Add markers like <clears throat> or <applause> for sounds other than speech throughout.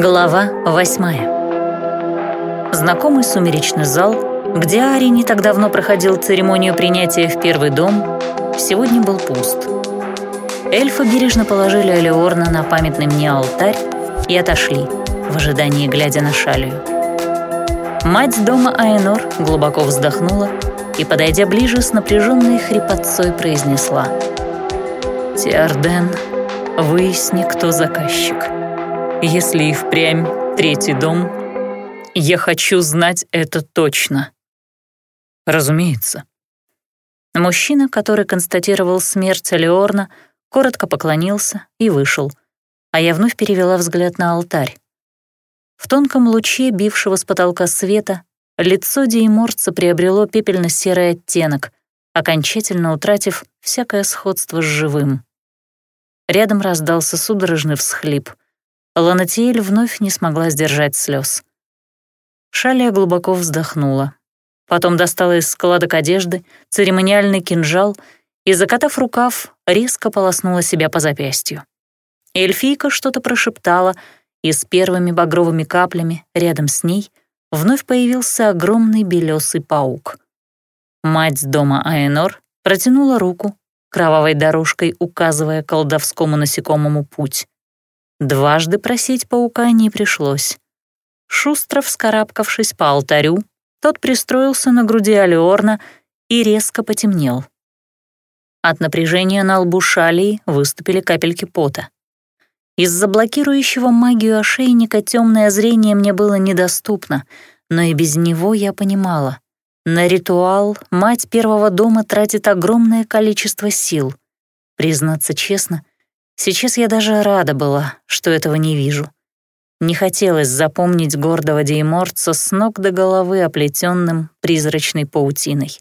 Глава восьмая. Знакомый сумеречный зал, где Ари не так давно проходил церемонию принятия в первый дом, сегодня был пуст. Эльфы бережно положили Алеорна на памятный мне алтарь и отошли, в ожидании глядя на шалью. Мать дома Айнор глубоко вздохнула и, подойдя ближе, с напряженной хрипотцой произнесла «Тиарден, выясни, кто заказчик». Если и впрямь третий дом, я хочу знать это точно. Разумеется. Мужчина, который констатировал смерть Алиорна, коротко поклонился и вышел, а я вновь перевела взгляд на алтарь. В тонком луче, бившего с потолка света, лицо Дейморца приобрело пепельно-серый оттенок, окончательно утратив всякое сходство с живым. Рядом раздался судорожный всхлип — Ланатиэль вновь не смогла сдержать слез. Шалия глубоко вздохнула. Потом достала из складок одежды церемониальный кинжал и, закатав рукав, резко полоснула себя по запястью. Эльфийка что-то прошептала, и с первыми багровыми каплями рядом с ней вновь появился огромный белесый паук. Мать дома Аэнор протянула руку, кровавой дорожкой указывая колдовскому насекомому путь. Дважды просить паука не пришлось. Шустро вскарабкавшись по алтарю, тот пристроился на груди Алиорна и резко потемнел. От напряжения на лбу Шалии выступили капельки пота. Из-за блокирующего магию ошейника темное зрение мне было недоступно, но и без него я понимала. На ритуал мать первого дома тратит огромное количество сил. Признаться честно, Сейчас я даже рада была, что этого не вижу. Не хотелось запомнить гордого Дейморца с ног до головы оплетенным призрачной паутиной.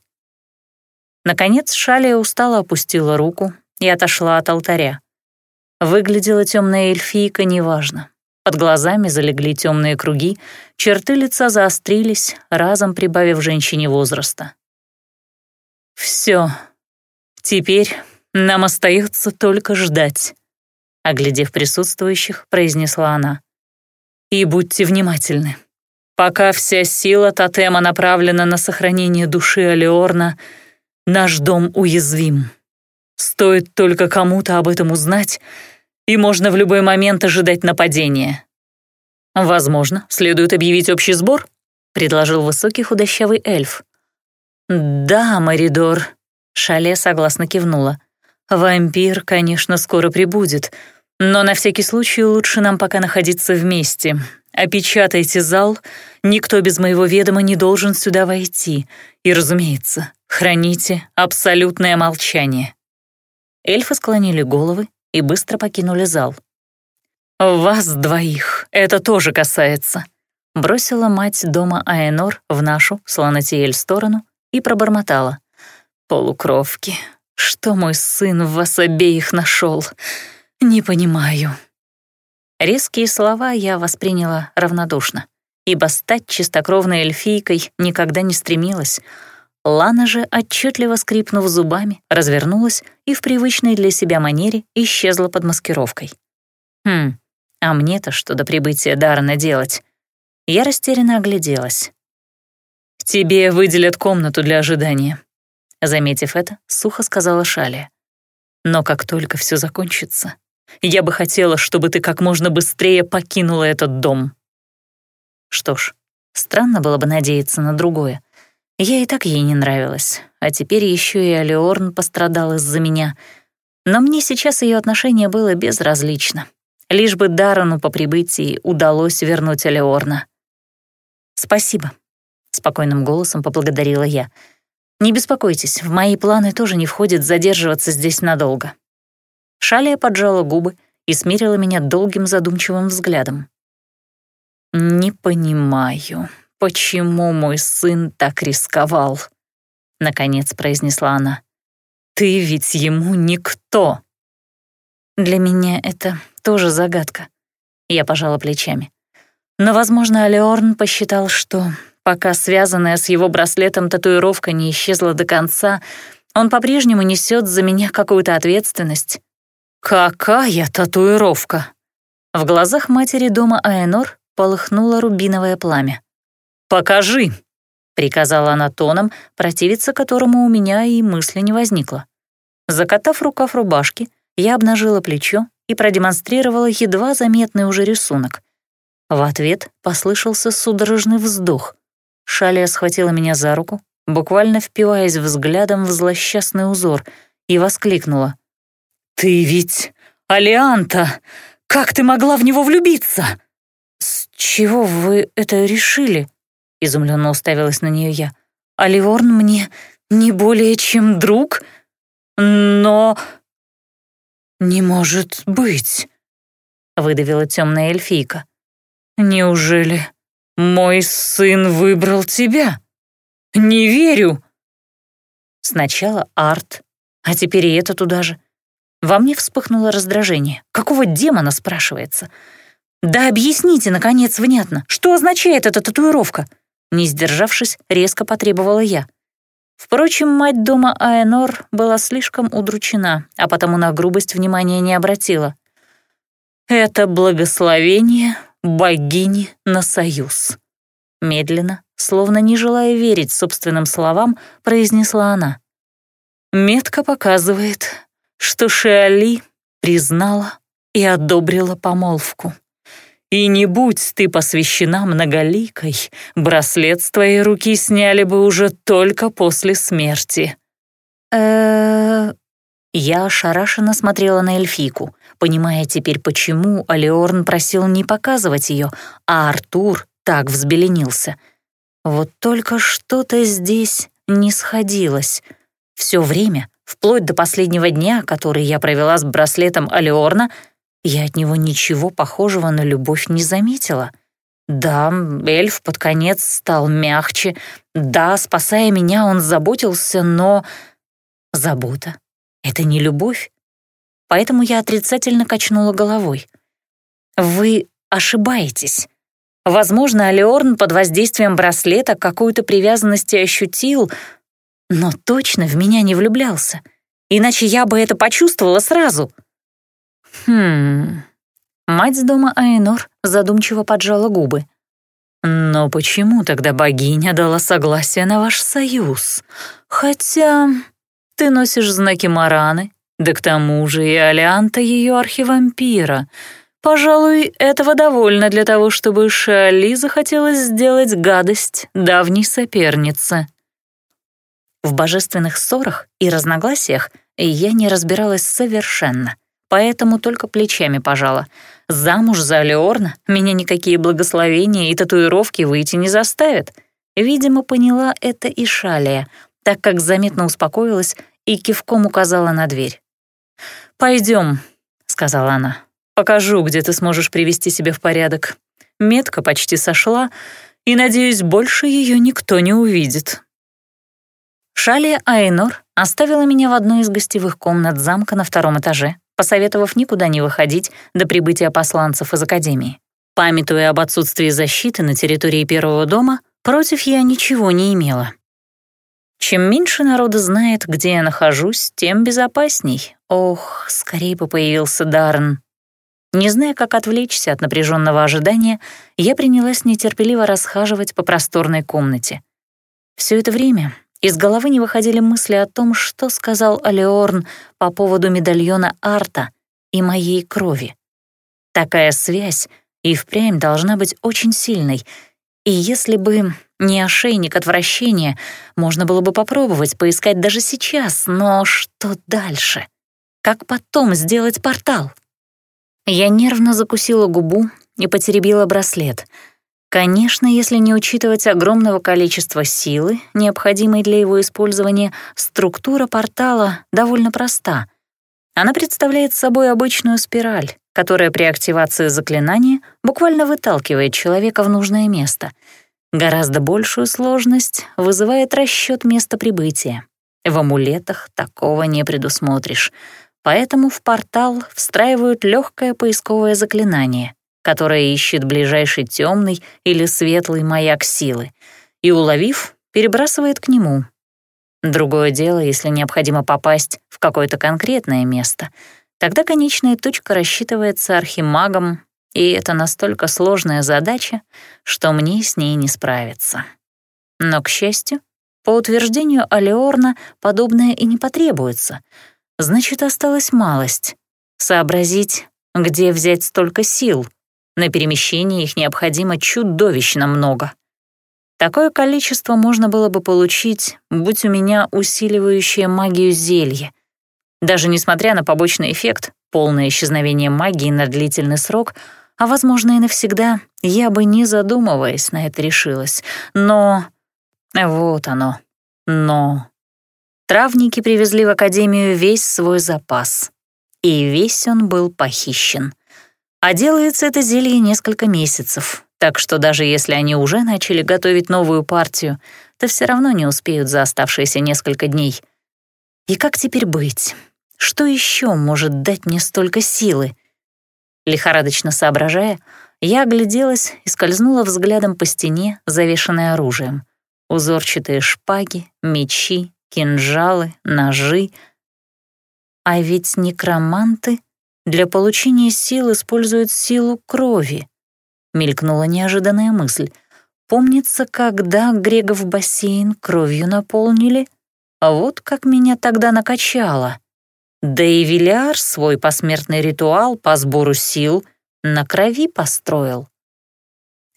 Наконец Шалия устало опустила руку и отошла от алтаря. Выглядела темная эльфийка неважно. Под глазами залегли темные круги, черты лица заострились, разом прибавив женщине возраста. Все, теперь нам остается только ждать оглядев присутствующих, произнесла она. «И будьте внимательны. Пока вся сила тотема направлена на сохранение души Алиорна, наш дом уязвим. Стоит только кому-то об этом узнать, и можно в любой момент ожидать нападения. Возможно, следует объявить общий сбор?» — предложил высокий худощавый эльф. «Да, Маридор», — Шале согласно кивнула. «Вампир, конечно, скоро прибудет, но на всякий случай лучше нам пока находиться вместе. Опечатайте зал, никто без моего ведома не должен сюда войти. И, разумеется, храните абсолютное молчание». Эльфы склонили головы и быстро покинули зал. «Вас двоих это тоже касается», — бросила мать дома Аэнор в нашу, Слонатиэль, сторону и пробормотала. «Полукровки, что мой сын в вас обеих нашел? «Не понимаю». Резкие слова я восприняла равнодушно, ибо стать чистокровной эльфийкой никогда не стремилась. Лана же, отчетливо скрипнув зубами, развернулась и в привычной для себя манере исчезла под маскировкой. «Хм, а мне-то что до прибытия Даррена делать?» Я растерянно огляделась. «Тебе выделят комнату для ожидания», — заметив это, сухо сказала Шалия. «Но как только все закончится, я бы хотела, чтобы ты как можно быстрее покинула этот дом». Что ж, странно было бы надеяться на другое. Я и так ей не нравилась, а теперь еще и Алиорн пострадал из-за меня. Но мне сейчас ее отношение было безразлично. Лишь бы Дарану по прибытии удалось вернуть Алиорна. «Спасибо», — спокойным голосом поблагодарила я. «Не беспокойтесь, в мои планы тоже не входит задерживаться здесь надолго. Шалия поджала губы и смирила меня долгим задумчивым взглядом. «Не понимаю, почему мой сын так рисковал?» — наконец произнесла она. «Ты ведь ему никто!» «Для меня это тоже загадка», — я пожала плечами. Но, возможно, Алеорн посчитал, что пока связанная с его браслетом татуировка не исчезла до конца, он по-прежнему несет за меня какую-то ответственность. «Какая татуировка?» В глазах матери дома Аэнор полыхнуло рубиновое пламя. «Покажи!» — приказала она тоном, противиться которому у меня и мысли не возникло. Закатав рукав рубашки, я обнажила плечо и продемонстрировала едва заметный уже рисунок. В ответ послышался судорожный вздох. Шалия схватила меня за руку, буквально впиваясь взглядом в злосчастный узор, и воскликнула. «Ты ведь Алианта! Как ты могла в него влюбиться?» «С чего вы это решили?» — изумленно уставилась на нее я. «Аливорн мне не более чем друг, но...» «Не может быть!» — выдавила темная эльфийка. «Неужели мой сын выбрал тебя? Не верю!» Сначала арт, а теперь и это туда же. Во мне вспыхнуло раздражение. Какого демона, спрашивается? «Да объясните, наконец, внятно, что означает эта татуировка?» Не сдержавшись, резко потребовала я. Впрочем, мать дома Аэнор была слишком удручена, а потому на грубость внимания не обратила. «Это благословение богини на союз». Медленно, словно не желая верить собственным словам, произнесла она. Метка показывает, что Шиали признала и одобрила помолвку. И не будь ты посвящена многоликой, браслет с твоей руки сняли бы уже только после смерти. э Я ошарашенно смотрела на эльфийку, понимая теперь, почему Алиорн просил не показывать ее, а Артур так взбеленился. Вот только что-то здесь не сходилось. Все время, вплоть до последнего дня, который я провела с браслетом Алиорна, я от него ничего похожего на любовь не заметила. Да, эльф под конец стал мягче, да, спасая меня, он заботился, но... Забота — это не любовь. Поэтому я отрицательно качнула головой. Вы ошибаетесь. Возможно, Алиорн под воздействием браслета какую-то привязанность ощутил, но точно в меня не влюблялся. Иначе я бы это почувствовала сразу — Хм... Мать с дома Айнор задумчиво поджала губы. «Но почему тогда богиня дала согласие на ваш союз? Хотя ты носишь знаки Мараны, да к тому же и Алианта ее архивампира. Пожалуй, этого довольно для того, чтобы Шали захотелось сделать гадость давней сопернице». В божественных ссорах и разногласиях я не разбиралась совершенно — поэтому только плечами пожала. Замуж за Леорна меня никакие благословения и татуировки выйти не заставят. Видимо, поняла это и Шалия, так как заметно успокоилась и кивком указала на дверь. «Пойдем», — сказала она. «Покажу, где ты сможешь привести себя в порядок. Метка почти сошла, и, надеюсь, больше ее никто не увидит». Шалия Айнор оставила меня в одной из гостевых комнат замка на втором этаже, посоветовав никуда не выходить до прибытия посланцев из Академии. Памятуя об отсутствии защиты на территории первого дома, против я ничего не имела. Чем меньше народа знает, где я нахожусь, тем безопасней. Ох, скорее бы появился Даррен. Не зная, как отвлечься от напряженного ожидания, я принялась нетерпеливо расхаживать по просторной комнате. Все это время из головы не выходили мысли о том, что сказал Алеорн по поводу медальона Арта и моей крови. Такая связь и впрямь должна быть очень сильной, и если бы не ошейник отвращения, можно было бы попробовать поискать даже сейчас, но что дальше? Как потом сделать портал? Я нервно закусила губу и потеребила браслет — Конечно, если не учитывать огромного количества силы, необходимой для его использования, структура портала довольно проста. Она представляет собой обычную спираль, которая при активации заклинания буквально выталкивает человека в нужное место. Гораздо большую сложность вызывает расчет места прибытия. В амулетах такого не предусмотришь, поэтому в портал встраивают легкое поисковое заклинание, которая ищет ближайший темный или светлый маяк силы, и, уловив, перебрасывает к нему. Другое дело, если необходимо попасть в какое-то конкретное место. Тогда конечная точка рассчитывается архимагом И это настолько сложная задача, что мне с ней не справиться. Но, к счастью, по утверждению Алеорна, подобное и не потребуется. Значит, осталась малость — сообразить, где взять столько сил. На перемещение их необходимо чудовищно много. Такое количество можно было бы получить, будь у меня усиливающее магию зелье. Даже несмотря на побочный эффект, полное исчезновение магии на длительный срок, а, возможно, и навсегда, я бы, не задумываясь, на это решилась. Но... Вот оно. Но... Травники привезли в Академию весь свой запас. И весь он был похищен. А делается это зелье несколько месяцев, так что даже если они уже начали готовить новую партию, то все равно не успеют за оставшиеся несколько дней. И как теперь быть? Что еще может дать мне столько силы? Лихорадочно соображая, я огляделась и скользнула взглядом по стене, завешенной оружием. Узорчатые шпаги, мечи, кинжалы, ножи. А ведь некроманты для получения сил используют силу крови. Мелькнула неожиданная мысль. Помнится, когда Грегов бассейн кровью наполнили, а вот как меня тогда накачало. Да и Виляр свой посмертный ритуал по сбору сил на крови построил.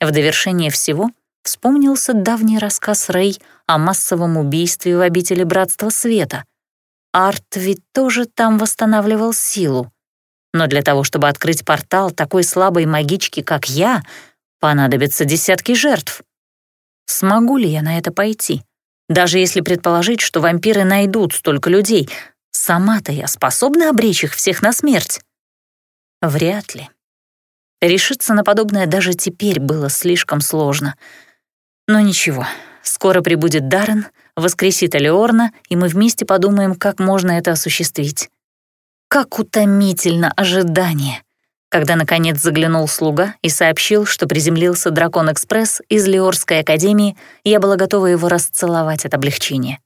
В довершение всего вспомнился давний рассказ Рэй о массовом убийстве в обители Братства Света. Арт ведь тоже там восстанавливал силу. Но для того, чтобы открыть портал такой слабой магички, как я, понадобятся десятки жертв. Смогу ли я на это пойти? Даже если предположить, что вампиры найдут столько людей, сама-то я способна обречь их всех на смерть? Вряд ли. Решиться на подобное даже теперь было слишком сложно. Но ничего, скоро прибудет Даррен, воскресит Алиорна, и мы вместе подумаем, как можно это осуществить. Как утомительно ожидание! Когда, наконец, заглянул слуга и сообщил, что приземлился Дракон-экспресс из Леорской академии, я была готова его расцеловать от облегчения.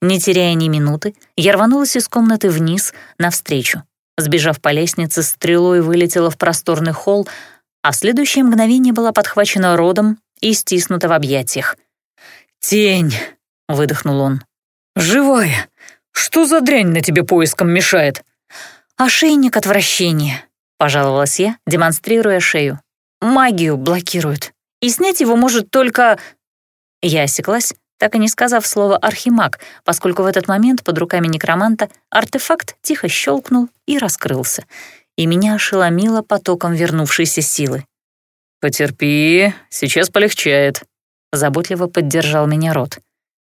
Не теряя ни минуты, я рванулась из комнаты вниз, навстречу. Сбежав по лестнице, стрелой вылетела в просторный холл, а в следующее мгновение была подхвачена родом и стиснута в объятиях. «Тень!» — выдохнул он. «Живая! Что за дрянь на тебе поиском мешает?» «Ошейник отвращения», — пожаловалась я, демонстрируя шею. «Магию блокирует. И снять его может только...» Я осеклась, так и не сказав слово «архимаг», поскольку в этот момент под руками некроманта артефакт тихо щелкнул и раскрылся, и меня ошеломило потоком вернувшейся силы. «Потерпи, сейчас полегчает», — заботливо поддержал меня Рот.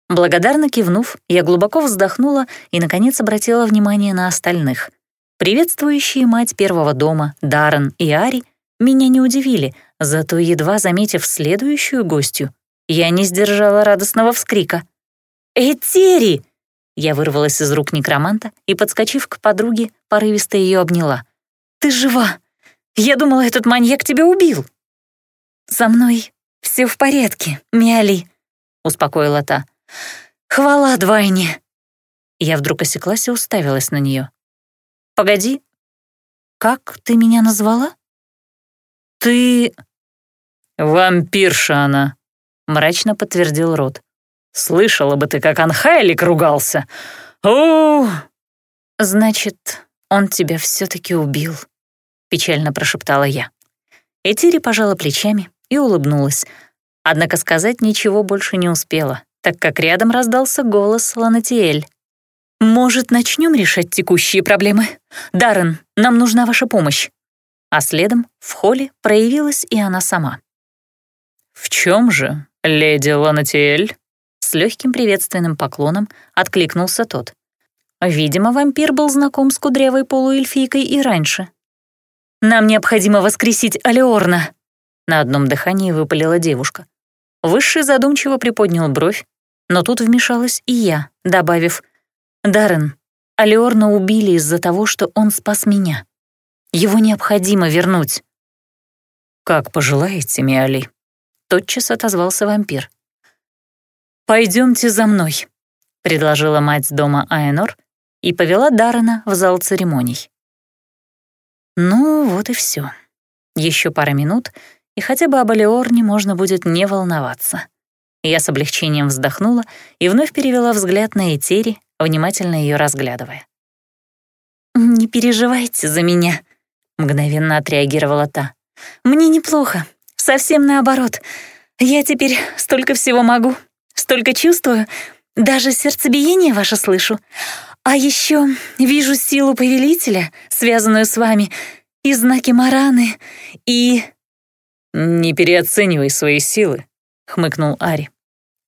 Благодарно кивнув, я глубоко вздохнула и, наконец, обратила внимание на остальных — Приветствующие мать первого дома, Даррен и Ари, меня не удивили, зато, едва заметив следующую гостью, я не сдержала радостного вскрика. «Этери!» Я вырвалась из рук некроманта и, подскочив к подруге, порывисто ее обняла. «Ты жива! Я думала, этот маньяк тебя убил!» «Со мной все в порядке, Миали», — успокоила та. «Хвала двойне!» Я вдруг осеклась и уставилась на нее. Погоди, как ты меня назвала? Ты... Вампирша она, мрачно подтвердил Рот. Слышала бы ты, как Анхайлик ругался. О! Значит, он тебя все-таки убил, печально прошептала я. Этири пожала плечами и улыбнулась, однако сказать ничего больше не успела, так как рядом раздался голос Ланатиэль. «Может, начнем решать текущие проблемы? Даррен, нам нужна ваша помощь». А следом в холле проявилась и она сама. «В чем же, леди Ланатиэль?» С легким приветственным поклоном откликнулся тот. Видимо, вампир был знаком с кудрявой полуэльфийкой и раньше. «Нам необходимо воскресить Алеорна!» На одном дыхании выпалила девушка. Высший задумчиво приподнял бровь, но тут вмешалась и я, добавив Даррен, Алиорна убили из-за того, что он спас меня. Его необходимо вернуть». «Как пожелаете, Миали», — тотчас отозвался вампир. «Пойдемте за мной», — предложила мать дома Аэнор и повела Даррена в зал церемоний. Ну, вот и все. Еще пара минут, и хотя бы об Алиорне можно будет не волноваться. Я с облегчением вздохнула и вновь перевела взгляд на Этери, внимательно ее разглядывая. «Не переживайте за меня», — мгновенно отреагировала та. «Мне неплохо, совсем наоборот. Я теперь столько всего могу, столько чувствую, даже сердцебиение ваше слышу. А еще вижу силу повелителя, связанную с вами, и знаки Мараны, и...» «Не переоценивай свои силы», — хмыкнул Ари.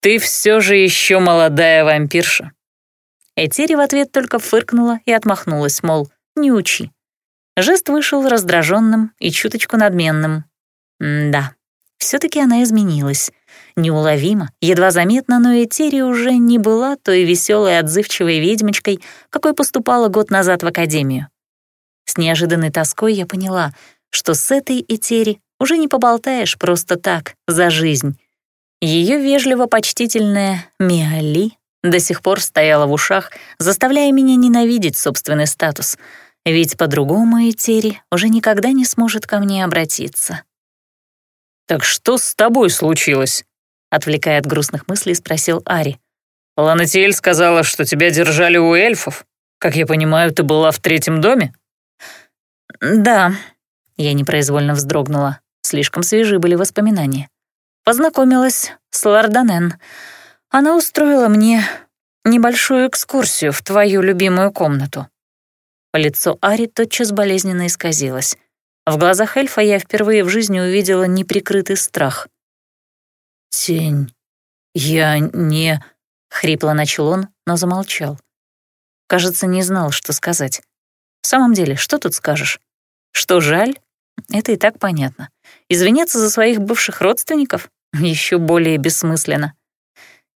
«Ты все же еще молодая вампирша». Этери в ответ только фыркнула и отмахнулась, мол, не учи. Жест вышел раздраженным и чуточку надменным. М да, все таки она изменилась. Неуловимо, едва заметно, но Этери уже не была той веселой отзывчивой ведьмочкой, какой поступала год назад в академию. С неожиданной тоской я поняла, что с этой Этери уже не поболтаешь просто так, за жизнь. Ее вежливо-почтительная Миали до сих пор стояла в ушах, заставляя меня ненавидеть собственный статус, ведь по-другому Этери уже никогда не сможет ко мне обратиться. «Так что с тобой случилось?» Отвлекая от грустных мыслей, спросил Ари. «Ланатиэль сказала, что тебя держали у эльфов. Как я понимаю, ты была в третьем доме?» «Да», — я непроизвольно вздрогнула. Слишком свежи были воспоминания. Познакомилась с Ларданен. Она устроила мне небольшую экскурсию в твою любимую комнату. Лицо Ари тотчас болезненно исказилось. В глазах эльфа я впервые в жизни увидела неприкрытый страх. «Тень, я не...» — хрипло начал он, но замолчал. Кажется, не знал, что сказать. В самом деле, что тут скажешь? Что жаль? Это и так понятно. Извиняться за своих бывших родственников еще более бессмысленно.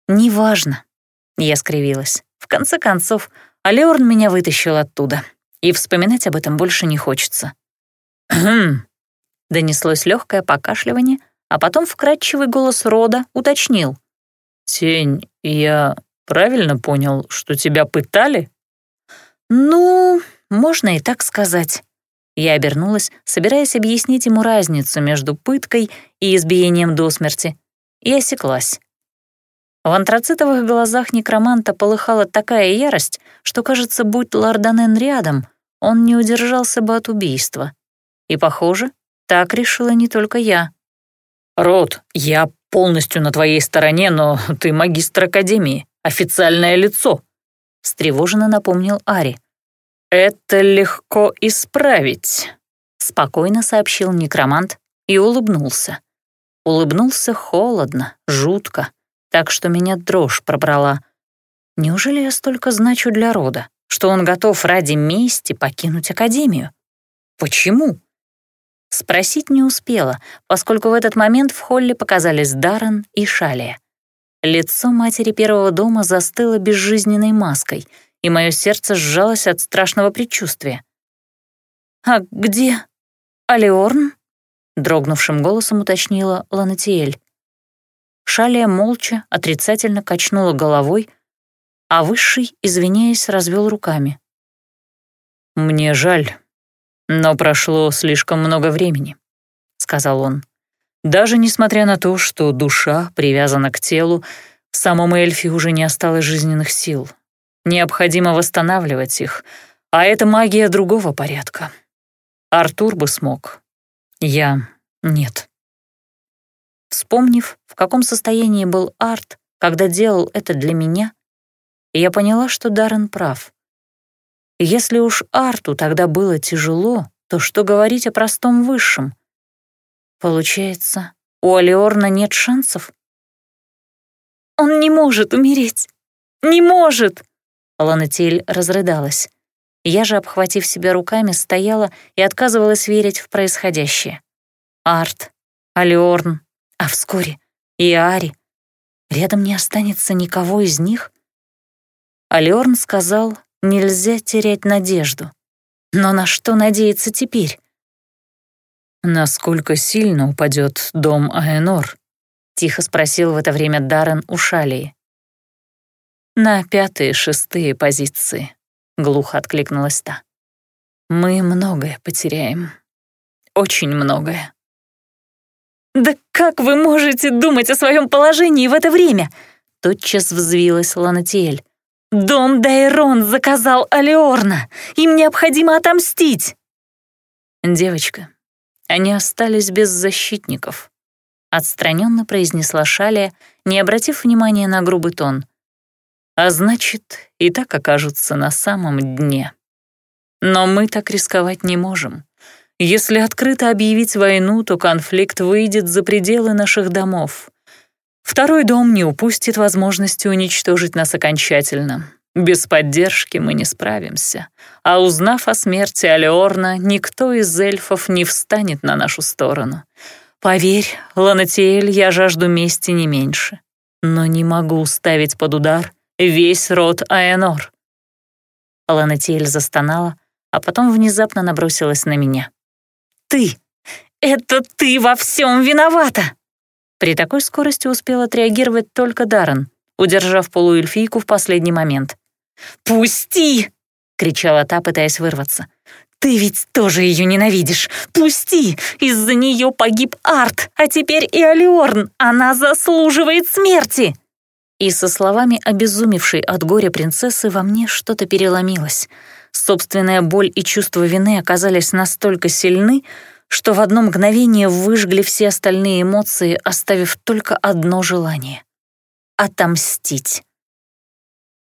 «Неважно», — я скривилась. «В конце концов, Алеорн меня вытащил оттуда, и вспоминать об этом больше не хочется». <clears throat> Донеслось легкое покашливание, а потом вкрадчивый голос Рода уточнил. «Тень, я правильно понял, что тебя пытали?» «Ну, можно и так сказать». Я обернулась, собираясь объяснить ему разницу между пыткой и избиением до смерти, и осеклась. В антрацитовых глазах некроманта полыхала такая ярость, что, кажется, будь Ларданен рядом, он не удержался бы от убийства. И, похоже, так решила не только я. «Рот, я полностью на твоей стороне, но ты магистр Академии, официальное лицо», — встревоженно напомнил Ари. «Это легко исправить», — спокойно сообщил некромант и улыбнулся. Улыбнулся холодно, жутко, так что меня дрожь пробрала. Неужели я столько значу для рода, что он готов ради мести покинуть Академию? Почему? Спросить не успела, поскольку в этот момент в холле показались Даррен и Шалия. Лицо матери первого дома застыло безжизненной маской — и мое сердце сжалось от страшного предчувствия. «А где Алиорн?» — дрогнувшим голосом уточнила Ланатиэль. Шалия молча, отрицательно качнула головой, а Высший, извиняясь, развел руками. «Мне жаль, но прошло слишком много времени», — сказал он. «Даже несмотря на то, что душа привязана к телу, в самом эльфе уже не осталось жизненных сил. Необходимо восстанавливать их, а это магия другого порядка. Артур бы смог. Я — нет. Вспомнив, в каком состоянии был Арт, когда делал это для меня, я поняла, что Даррен прав. Если уж Арту тогда было тяжело, то что говорить о простом высшем? Получается, у Алиорна нет шансов? «Он не может умереть! Не может!» Ланетиль разрыдалась. Я же, обхватив себя руками, стояла и отказывалась верить в происходящее. Арт, Алиорн, а вскоре и Ари. Рядом не останется никого из них. Алиорн сказал, нельзя терять надежду. Но на что надеяться теперь? «Насколько сильно упадет дом Аэнор?» — тихо спросил в это время Даррен у Шалии. «На пятые-шестые позиции», — глухо откликнулась та. «Мы многое потеряем. очень многое». «Да как вы можете думать о своем положении в это время?» Тотчас взвилась Ланатиэль. «Дом Дайрон заказал Алиорна. Им необходимо отомстить». «Девочка, они остались без защитников», — отстраненно произнесла Шалия, не обратив внимания на грубый тон. «А значит, и так окажутся на самом дне. Но мы так рисковать не можем. Если открыто объявить войну, то конфликт выйдет за пределы наших домов. Второй дом не упустит возможности уничтожить нас окончательно. Без поддержки мы не справимся. А узнав о смерти Алеорна, никто из эльфов не встанет на нашу сторону. Поверь, Ланатиэль, я жажду мести не меньше. Но не могу ставить под удар весь род Аэнор. Ланатиэль застонала, а потом внезапно набросилась на меня ты! Это ты во всем виновата!» При такой скорости успел отреагировать только Даррен, удержав полуэльфийку в последний момент. «Пусти!» — кричала та, пытаясь вырваться. «Ты ведь тоже ее ненавидишь! Пусти! Из-за нее погиб Арт, а теперь и Алиорн! Она заслуживает смерти!» И со словами обезумевшей от горя принцессы во мне что-то переломилось — Собственная боль и чувство вины оказались настолько сильны, что в одно мгновение выжгли все остальные эмоции, оставив только одно желание — отомстить.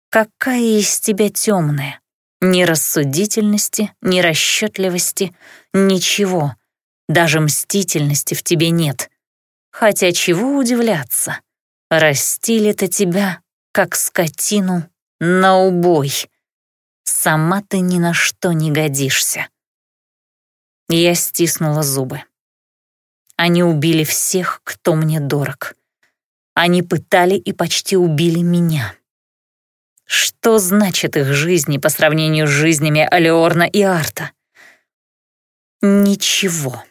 Какая из тебя темная? Ни рассудительности, ни расчетливости, ничего. Даже мстительности в тебе нет. Хотя чего удивляться? Растили-то тебя, как скотину, на убой. Сама ты ни на что не годишься. Я стиснула зубы. Они убили всех, кто мне дорог. Они пытали и почти убили меня. Что значит их жизни по сравнению с жизнями Алеорна и Арта? Ничего.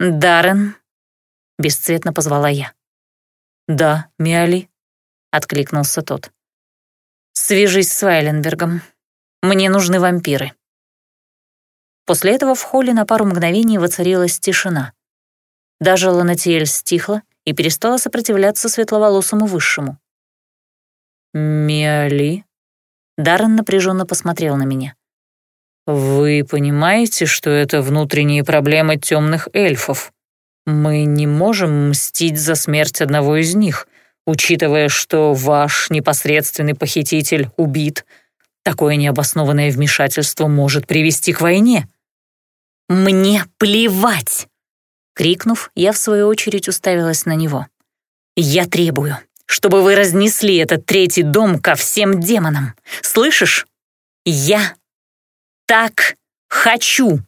«Даррен?» — бесцветно позвала я. «Да, Миали», — откликнулся тот. «Свяжись с Вайленбергом. Мне нужны вампиры». После этого в холле на пару мгновений воцарилась тишина. Даже Ланатиэль стихла и перестала сопротивляться светловолосому высшему. «Миали?» Даррен напряженно посмотрел на меня. «Вы понимаете, что это внутренние проблемы темных эльфов? Мы не можем мстить за смерть одного из них. Учитывая, что ваш непосредственный похититель убит, такое необоснованное вмешательство может привести к войне». «Мне плевать!» Крикнув, я в свою очередь уставилась на него. «Я требую, чтобы вы разнесли этот третий дом ко всем демонам. Слышишь? Я так хочу!»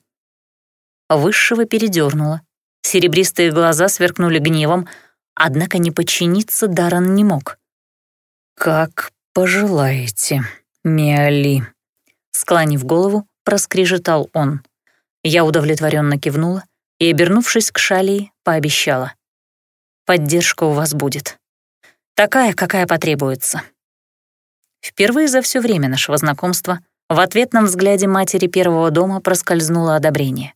Высшего передернуло. Серебристые глаза сверкнули гневом, Однако не подчиниться Даран не мог. «Как пожелаете, Миали», — склонив голову, проскрежетал он. Я удовлетворенно кивнула и, обернувшись к Шалии, пообещала. «Поддержка у вас будет. Такая, какая потребуется». Впервые за все время нашего знакомства в ответном взгляде матери первого дома проскользнуло одобрение.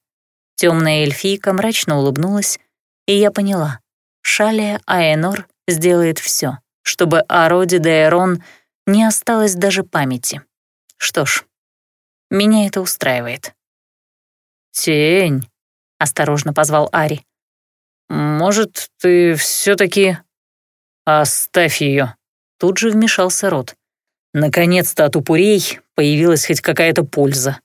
Темная эльфийка мрачно улыбнулась, и я поняла, Шалия Аэнор сделает все, чтобы о роде Дейрон не осталось даже памяти. Что ж, меня это устраивает. «Тень», — осторожно позвал Ари. «Может, ты все таки «Оставь ее. Тут же вмешался Рот. «Наконец-то от упырей появилась хоть какая-то польза».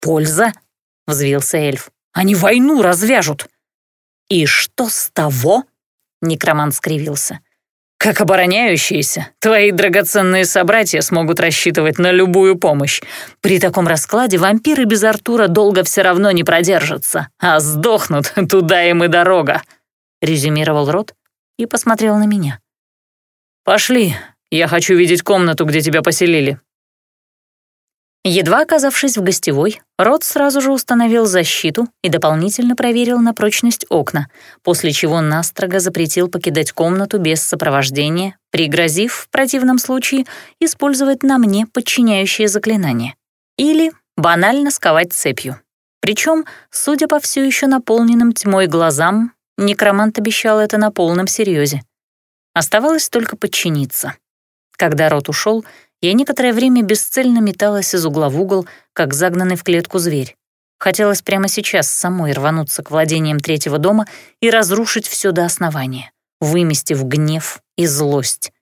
«Польза?» — взвился эльф. «Они войну развяжут!» «И что с того?» Некромант скривился. «Как обороняющиеся, твои драгоценные собратья смогут рассчитывать на любую помощь. При таком раскладе вампиры без Артура долго все равно не продержатся, а сдохнут, <laughs> туда им и дорога», — резюмировал Рот и посмотрел на меня. «Пошли, я хочу видеть комнату, где тебя поселили». Едва оказавшись в гостевой, Рот сразу же установил защиту и дополнительно проверил на прочность окна, после чего настрого запретил покидать комнату без сопровождения, пригрозив в противном случае использовать на мне подчиняющее заклинание. Или банально сковать цепью. Причем, судя по все еще наполненным тьмой глазам, некромант обещал это на полном серьезе. Оставалось только подчиниться. Когда Рот ушел, я некоторое время бесцельно металась из угла в угол, как загнанный в клетку зверь. Хотелось прямо сейчас самой рвануться к владениям третьего дома и разрушить все до основания, выместив гнев и злость.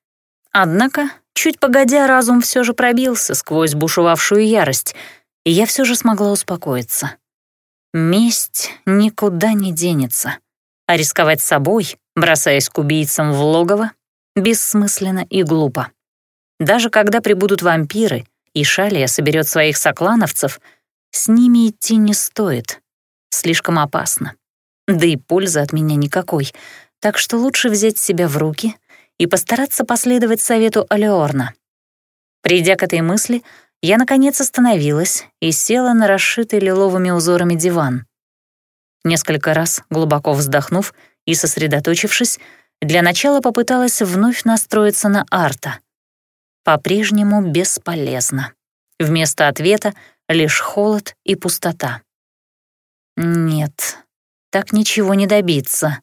Однако, чуть погодя, разум все же пробился сквозь бушевавшую ярость, и я все же смогла успокоиться. Месть никуда не денется, а рисковать собой, бросаясь к убийцам в логово, бессмысленно и глупо. Даже когда прибудут вампиры, и Шалия соберет своих соклановцев, с ними идти не стоит. Слишком опасно. Да и пользы от меня никакой, так что лучше взять себя в руки и постараться последовать совету Алеорна. Придя к этой мысли, я, наконец, остановилась и села на расшитый лиловыми узорами диван. Несколько раз, глубоко вздохнув и сосредоточившись, для начала попыталась вновь настроиться на арта — по-прежнему бесполезно. Вместо ответа лишь холод и пустота. Нет, так ничего не добиться.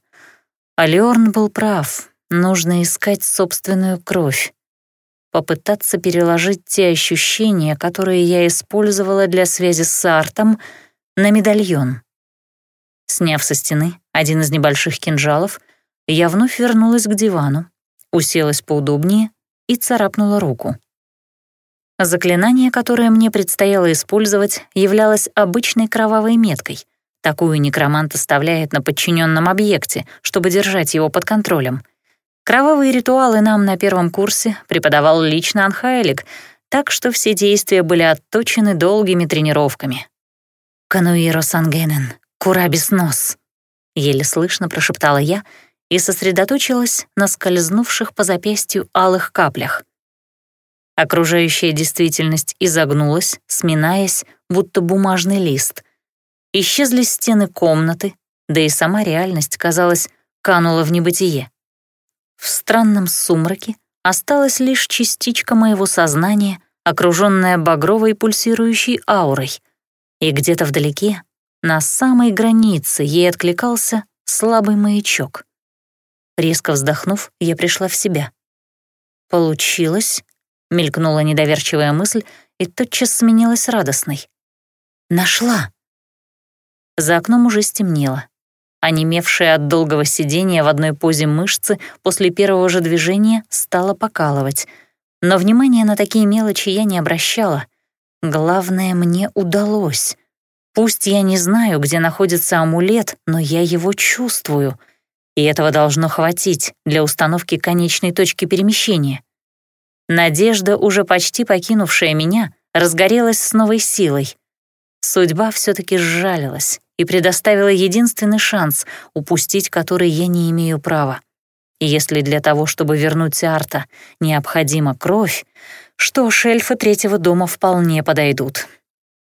Алёрн был прав, нужно искать собственную кровь. Попытаться переложить те ощущения, которые я использовала для связи с Артом, на медальон. Сняв со стены один из небольших кинжалов, я вновь вернулась к дивану, уселась поудобнее и царапнула руку. Заклинание, которое мне предстояло использовать, являлось обычной кровавой меткой. Такую некромант оставляет на подчиненном объекте, чтобы держать его под контролем. Кровавые ритуалы нам на первом курсе преподавал лично Анхайлик, так что все действия были отточены долгими тренировками. «Кануиро сангенен, курабис нос», — еле слышно прошептала я — и сосредоточилась на скользнувших по запястью алых каплях. Окружающая действительность изогнулась, сминаясь, будто бумажный лист. Исчезли стены комнаты, да и сама реальность, казалось, канула в небытие. В странном сумраке осталась лишь частичка моего сознания, окруженная багровой пульсирующей аурой. И где-то вдалеке, на самой границе, ей откликался слабый маячок. Резко вздохнув, я пришла в себя. «Получилось?» — мелькнула недоверчивая мысль и тотчас сменилась радостной. «Нашла!» За окном уже стемнело. Онемевшая от долгого сидения в одной позе мышцы после первого же движения стала покалывать. Но внимания на такие мелочи я не обращала. Главное, мне удалось. Пусть я не знаю, где находится амулет, но я его чувствую — и этого должно хватить для установки конечной точки перемещения. Надежда, уже почти покинувшая меня, разгорелась с новой силой. Судьба все-таки сжалилась и предоставила единственный шанс, упустить который я не имею права. И если для того, чтобы вернуть Арта, необходима кровь, что шельфы третьего дома вполне подойдут.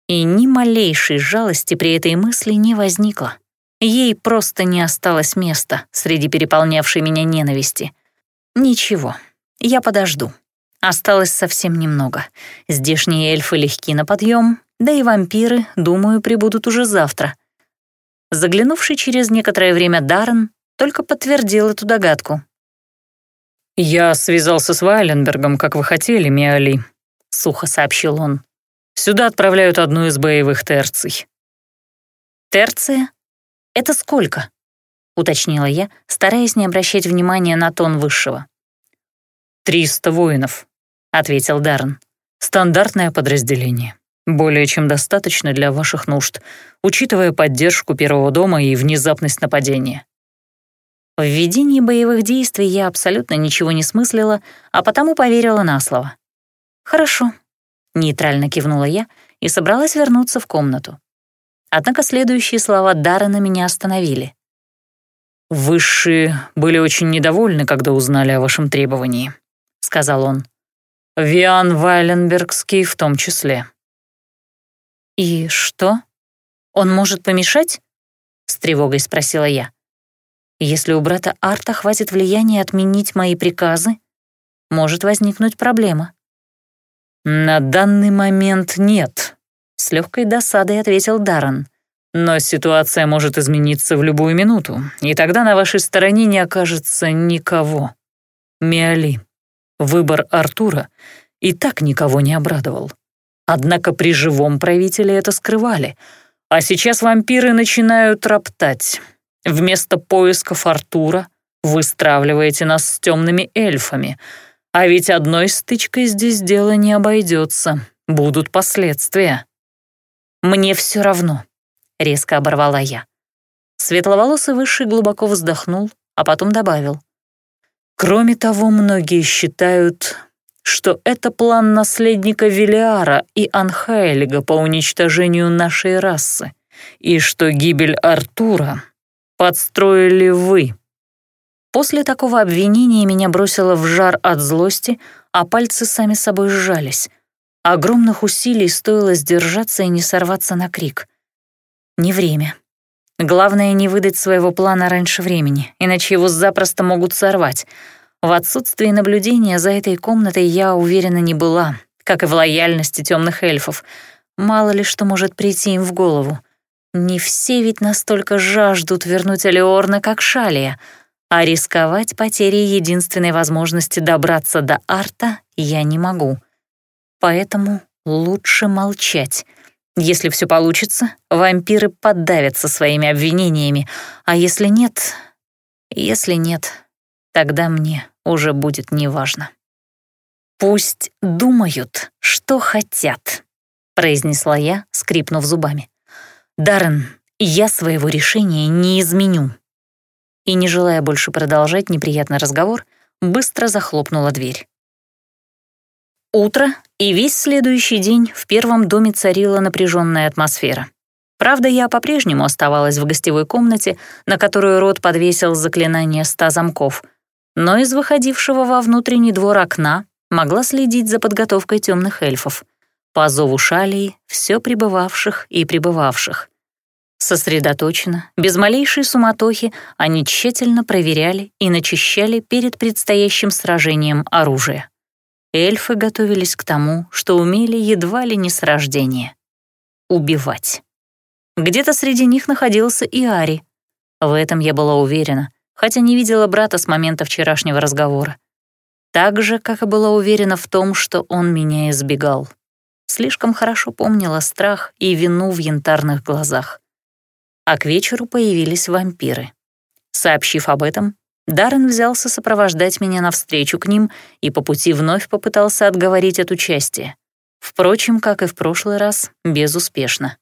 И ни малейшей жалости при этой мысли не возникло. Ей просто не осталось места среди переполнявшей меня ненависти. Ничего, я подожду. Осталось совсем немного. Здешние эльфы легки на подъем, да и вампиры, думаю, прибудут уже завтра. Заглянувший через некоторое время Даррен только подтвердил эту догадку. «Я связался с Вайленбергом, как вы хотели, Миали», — сухо сообщил он. «Сюда отправляют одну из боевых терций». «Терция?» «Это сколько?» — уточнила я, стараясь не обращать внимания на тон высшего. «Триста воинов», — ответил Даррен. «Стандартное подразделение. Более чем достаточно для ваших нужд, учитывая поддержку первого дома и внезапность нападения». В ведении боевых действий я абсолютно ничего не смыслила, а потому поверила на слово. «Хорошо», — нейтрально кивнула я и собралась вернуться в комнату. Однако следующие слова Даррена меня остановили. «Высшие были очень недовольны, когда узнали о вашем требовании», — сказал он. «Виан Вайленбергский в том числе». «И что? Он может помешать?» — с тревогой спросила я. «Если у брата Арта хватит влияния отменить мои приказы, может возникнуть проблема». «На данный момент нет», с легкой досадой ответил Даррен. Но ситуация может измениться в любую минуту, и тогда на вашей стороне не окажется никого. Миали, выбор Артура и так никого не обрадовал. Однако при живом правителе это скрывали, а сейчас вампиры начинают роптать. Вместо поисков Артура вы стравливаете нас с темными эльфами, а ведь одной стычкой здесь дело не обойдется, будут последствия. Мне все равно, — резко оборвала я. Светловолосый Высший глубоко вздохнул, а потом добавил. «Кроме того, многие считают, что это план наследника Велиара и Анхайлига по уничтожению нашей расы, и что гибель Артура подстроили вы». После такого обвинения меня бросило в жар от злости, а пальцы сами собой сжались. Огромных усилий стоило сдержаться и не сорваться на крик. Не время. Главное, не выдать своего плана раньше времени, иначе его запросто могут сорвать. В отсутствии наблюдения за этой комнатой я уверена не была, как и в лояльности темных эльфов. Мало ли что может прийти им в голову. Не все ведь настолько жаждут вернуть Алиорна, как Шалия, а рисковать потерей единственной возможности добраться до Арта я не могу. Поэтому лучше молчать — если все получится, вампиры поддавятся своими обвинениями, а если нет... Если нет, тогда мне уже будет неважно. «Пусть думают, что хотят», — произнесла я, скрипнув зубами. «Даррен, я своего решения не изменю». И, не желая больше продолжать неприятный разговор, быстро захлопнула дверь. Утро и весь следующий день в первом доме царила напряженная атмосфера. Правда, я по-прежнему оставалась в гостевой комнате, на которую рот подвесил заклинание ста замков, но из выходившего во внутренний двор окна могла следить за подготовкой темных эльфов, по зову шалей все пребывавших и пребывавших. Сосредоточенно, без малейшей суматохи, они тщательно проверяли и начищали перед предстоящим сражением оружие эльфы готовились к тому, что умели едва ли не с рождения — убивать. Где-то среди них находился и Ари. В этом я была уверена, хотя не видела брата с момента вчерашнего разговора. Так же, как и была уверена в том, что он меня избегал. Слишком хорошо помнила страх и вину в янтарных глазах. А к вечеру появились вампиры. Сообщив об этом, Даррен взялся сопровождать меня навстречу к ним и по пути вновь попытался отговорить от участия. Впрочем, как и в прошлый раз, безуспешно.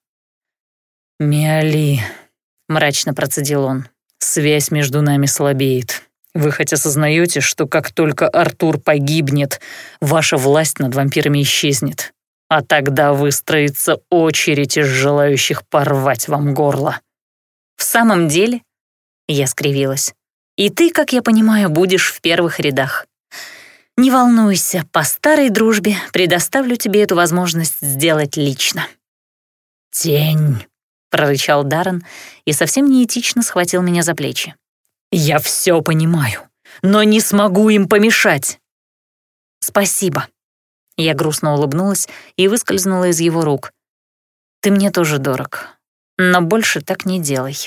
«Миали», — мрачно процедил он, — «связь между нами слабеет. Вы хоть осознаете, что как только Артур погибнет, ваша власть над вампирами исчезнет, а тогда выстроится очередь из желающих порвать вам горло?» «В самом деле?» — я скривилась. И ты, как я понимаю, будешь в первых рядах. Не волнуйся, по старой дружбе предоставлю тебе эту возможность сделать лично». «Тень», — прорычал Даррен и совсем неэтично схватил меня за плечи. «Я все понимаю, но не смогу им помешать». «Спасибо». Я грустно улыбнулась и выскользнула из его рук. «Ты мне тоже дорог, но больше так не делай.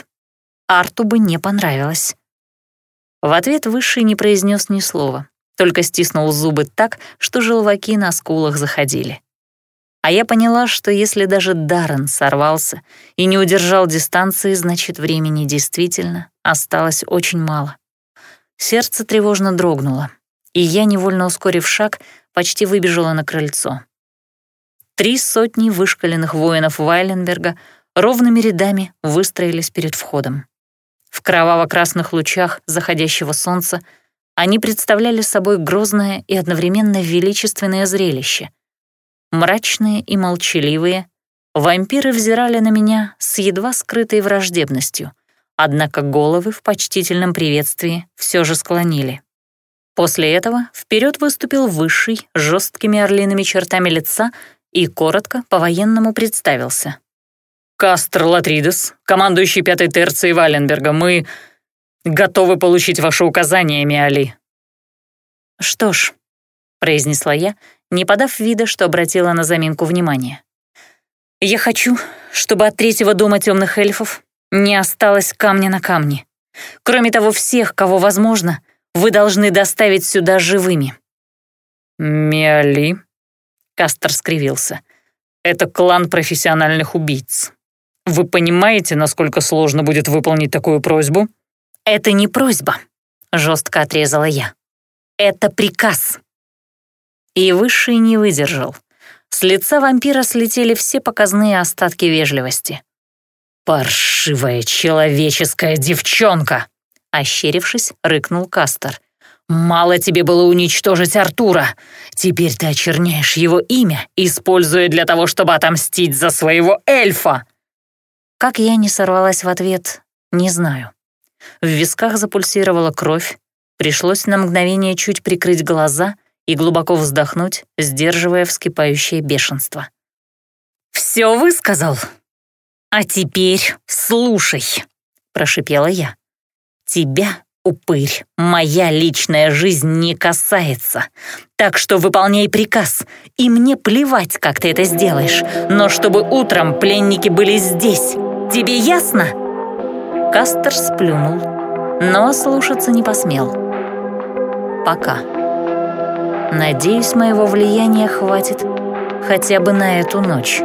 Арту бы не понравилось». В ответ Высший не произнес ни слова, только стиснул зубы так, что желваки на скулах заходили. А я поняла, что если даже Даррен сорвался и не удержал дистанции, значит, времени действительно осталось очень мало. Сердце тревожно дрогнуло, и я, невольно ускорив шаг, почти выбежала на крыльцо. Три сотни вышкаленных воинов Вайленберга ровными рядами выстроились перед входом. В кроваво-красных лучах заходящего солнца они представляли собой грозное и одновременно величественное зрелище. Мрачные и молчаливые, вампиры взирали на меня с едва скрытой враждебностью, однако головы в почтительном приветствии все же склонили. После этого вперед выступил высший, жесткими орлиными чертами лица и коротко по-военному представился. Кастр Латридес, командующий пятой терцией Валенберга, мы готовы получить ваши указания, Миали». «Что ж», — произнесла я, не подав вида, что обратила на заминку внимание. «Я хочу, чтобы от третьего дома темных эльфов не осталось камня на камне. Кроме того, всех, кого возможно, вы должны доставить сюда живыми». «Миали?» — Кастер скривился. «Это клан профессиональных убийц. Вы понимаете, насколько сложно будет выполнить такую просьбу?» «Это не просьба», — жестко отрезала я. «Это приказ». И Высший не выдержал. С лица вампира слетели все показные остатки вежливости. «Паршивая человеческая девчонка!» Ощерившись, рыкнул Кастер. «Мало тебе было уничтожить Артура. Теперь ты очерняешь его имя, используя для того, чтобы отомстить за своего эльфа!» Как я не сорвалась в ответ, не знаю. В висках запульсировала кровь, пришлось на мгновение чуть прикрыть глаза и глубоко вздохнуть, сдерживая вскипающее бешенство. «Все высказал? А теперь слушай», — прошипела я. «Тебя, упырь, моя личная жизнь не касается, так что выполняй приказ, и мне плевать, как ты это сделаешь, но чтобы утром пленники были здесь, тебе ясно?» Кастер сплюнул, но слушаться не посмел. «Пока». Надеюсь, моего влияния хватит хотя бы на эту ночь.